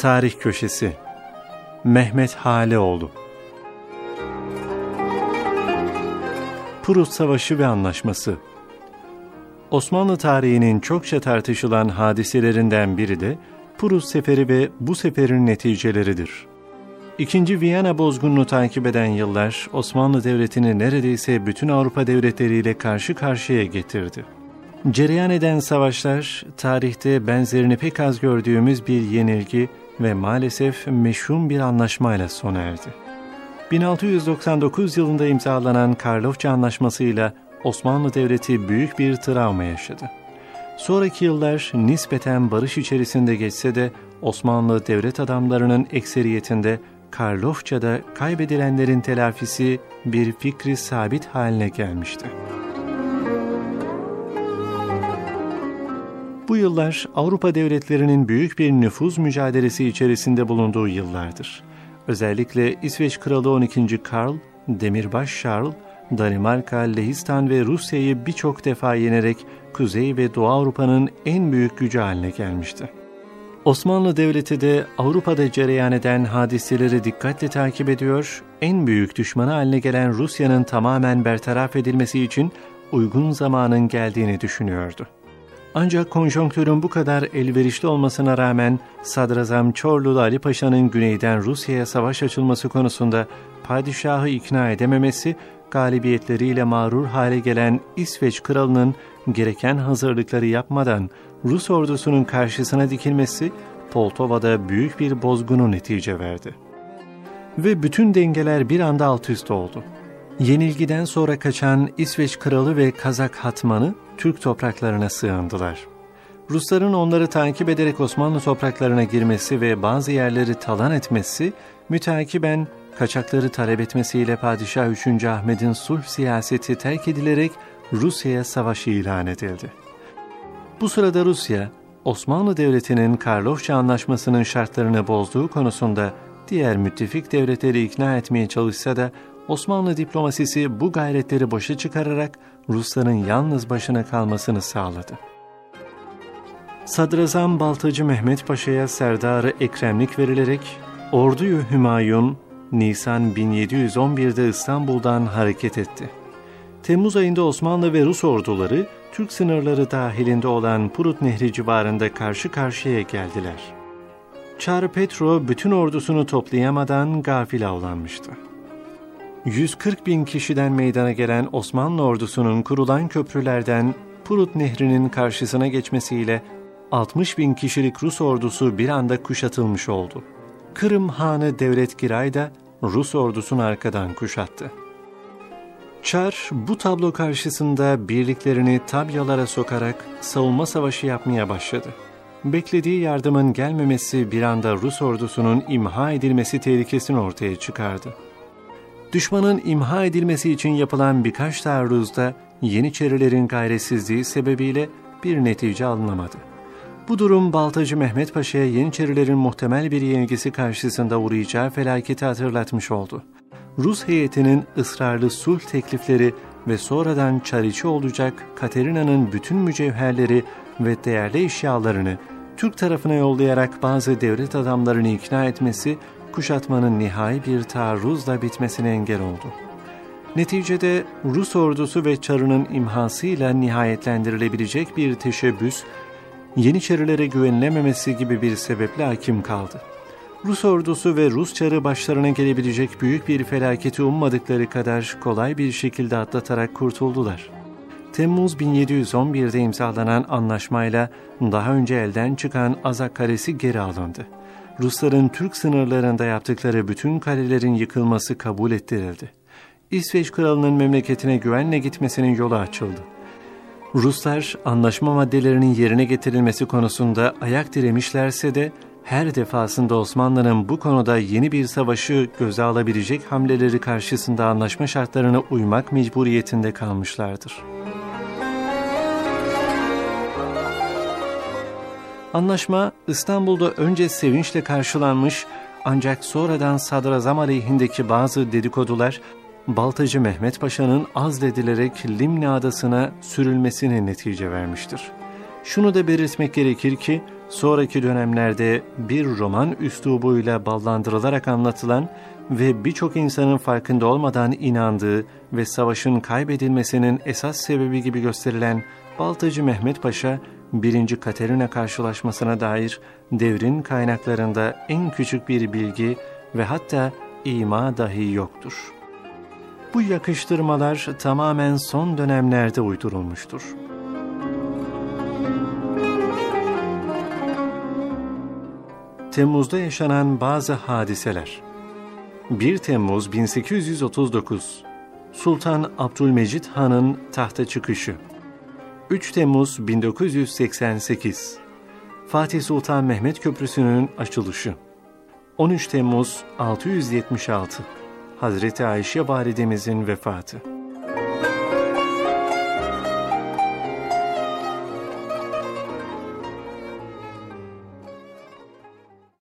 Tarih Köşesi Mehmet Haleoğlu Prut Savaşı ve Anlaşması Osmanlı tarihinin çokça tartışılan hadiselerinden biri de Prut Seferi ve bu seferin neticeleridir. İkinci Viyana bozgununu takip eden yıllar Osmanlı Devleti'ni neredeyse bütün Avrupa devletleriyle karşı karşıya getirdi. Cereyan eden savaşlar, tarihte benzerini pek az gördüğümüz bir yenilgi ve maalesef meşhum bir anlaşmayla sona erdi. 1699 yılında imzalanan Karlofça Anlaşması'yla Osmanlı Devleti büyük bir travma yaşadı. Sonraki yıllar nispeten barış içerisinde geçse de Osmanlı devlet adamlarının ekseriyetinde Karlofça'da kaybedilenlerin telafisi bir fikri sabit haline gelmişti. Bu yıllar Avrupa devletlerinin büyük bir nüfuz mücadelesi içerisinde bulunduğu yıllardır. Özellikle İsveç Kralı 12. Karl, Demirbaş Charles, Danimarka, Lehistan ve Rusya'yı birçok defa yenerek Kuzey ve Doğu Avrupa'nın en büyük gücü haline gelmişti. Osmanlı Devleti de Avrupa'da cereyan eden hadiseleri dikkatle takip ediyor, en büyük düşmanı haline gelen Rusya'nın tamamen bertaraf edilmesi için uygun zamanın geldiğini düşünüyordu. Ancak konjonktürün bu kadar elverişli olmasına rağmen Sadrazam Çorlulu Ali Paşa'nın güneyden Rusya'ya savaş açılması konusunda padişahı ikna edememesi, galibiyetleriyle mağrur hale gelen İsveç kralının gereken hazırlıkları yapmadan Rus ordusunun karşısına dikilmesi Poltova'da büyük bir bozgunu netice verdi. Ve bütün dengeler bir anda alt üst oldu. Yenilgiden sonra kaçan İsveç kralı ve Kazak hatmanı Türk topraklarına sığındılar. Rusların onları takip ederek Osmanlı topraklarına girmesi ve bazı yerleri talan etmesi, müteakiben kaçakları talep etmesiyle Padişah 3. Ahmet'in sulh siyaseti terk edilerek Rusya'ya savaş ilan edildi. Bu sırada Rusya, Osmanlı Devleti'nin Karlofça Anlaşması'nın şartlarını bozduğu konusunda diğer müttefik devletleri ikna etmeye çalışsa da Osmanlı diplomasisi bu gayretleri boşa çıkararak Rusların yalnız başına kalmasını sağladı. Sadrazam Baltacı Mehmet Paşa'ya Serdarı Ekremlik verilerek Orduyu Hümayun Nisan 1711'de İstanbul'dan hareket etti. Temmuz ayında Osmanlı ve Rus orduları Türk sınırları dahilinde olan Prut Nehri civarında karşı karşıya geldiler. Çar Petro bütün ordusunu toplayamadan gafil avlanmıştı. 140 bin kişiden meydana gelen Osmanlı ordusunun kurulan köprülerden Prut Nehri'nin karşısına geçmesiyle 60 bin kişilik Rus ordusu bir anda kuşatılmış oldu. Kırım Hanı Devlet Giray da Rus ordusunu arkadan kuşattı. Çar bu tablo karşısında birliklerini tabyalara sokarak savunma savaşı yapmaya başladı. Beklediği yardımın gelmemesi bir anda Rus ordusunun imha edilmesi tehlikesini ortaya çıkardı. Düşmanın imha edilmesi için yapılan birkaç taarruzda Yeniçerilerin gayretsizliği sebebiyle bir netice alınamadı. Bu durum Baltacı Mehmet Paşa'ya Yeniçerilerin muhtemel bir yenilgisi karşısında uğrayacağı felaketi hatırlatmış oldu. Rus heyetinin ısrarlı sulh teklifleri ve sonradan çariçi olacak Katerina'nın bütün mücevherleri ve değerli eşyalarını Türk tarafına yollayarak bazı devlet adamlarını ikna etmesi kuşatmanın nihai bir taarruzla bitmesine engel oldu. Neticede Rus ordusu ve Çarı'nın imhasıyla nihayetlendirilebilecek bir teşebbüs, Yeniçerilere güvenilememesi gibi bir sebeple hakim kaldı. Rus ordusu ve Rus Çarı başlarına gelebilecek büyük bir felaketi ummadıkları kadar kolay bir şekilde atlatarak kurtuldular. Temmuz 1711'de imzalanan anlaşmayla daha önce elden çıkan Azak Kalesi geri alındı. Rusların Türk sınırlarında yaptıkları bütün kalelerin yıkılması kabul ettirildi. İsveç kralının memleketine güvenle gitmesinin yolu açıldı. Ruslar anlaşma maddelerinin yerine getirilmesi konusunda ayak diremişlerse de her defasında Osmanlı'nın bu konuda yeni bir savaşı göze alabilecek hamleleri karşısında anlaşma şartlarına uymak mecburiyetinde kalmışlardır. Anlaşma İstanbul'da önce sevinçle karşılanmış ancak sonradan sadrazam aleyhindeki bazı dedikodular Baltacı Mehmet Paşa'nın azledilerek Limni Adası'na sürülmesine netice vermiştir. Şunu da belirtmek gerekir ki sonraki dönemlerde bir roman üslubuyla ballandırılarak anlatılan ve birçok insanın farkında olmadan inandığı ve savaşın kaybedilmesinin esas sebebi gibi gösterilen Baltacı Mehmet Paşa, 1. Katerina karşılaşmasına dair devrin kaynaklarında en küçük bir bilgi ve hatta ima dahi yoktur. Bu yakıştırmalar tamamen son dönemlerde uydurulmuştur. Temmuz'da yaşanan bazı hadiseler 1 Temmuz 1839 Sultan Abdülmecit Han'ın tahta çıkışı 3 Temmuz 1988 Fatih Sultan Mehmet Köprüsü'nün açılışı. 13 Temmuz 676 Hazreti Ayşe Validemizin vefatı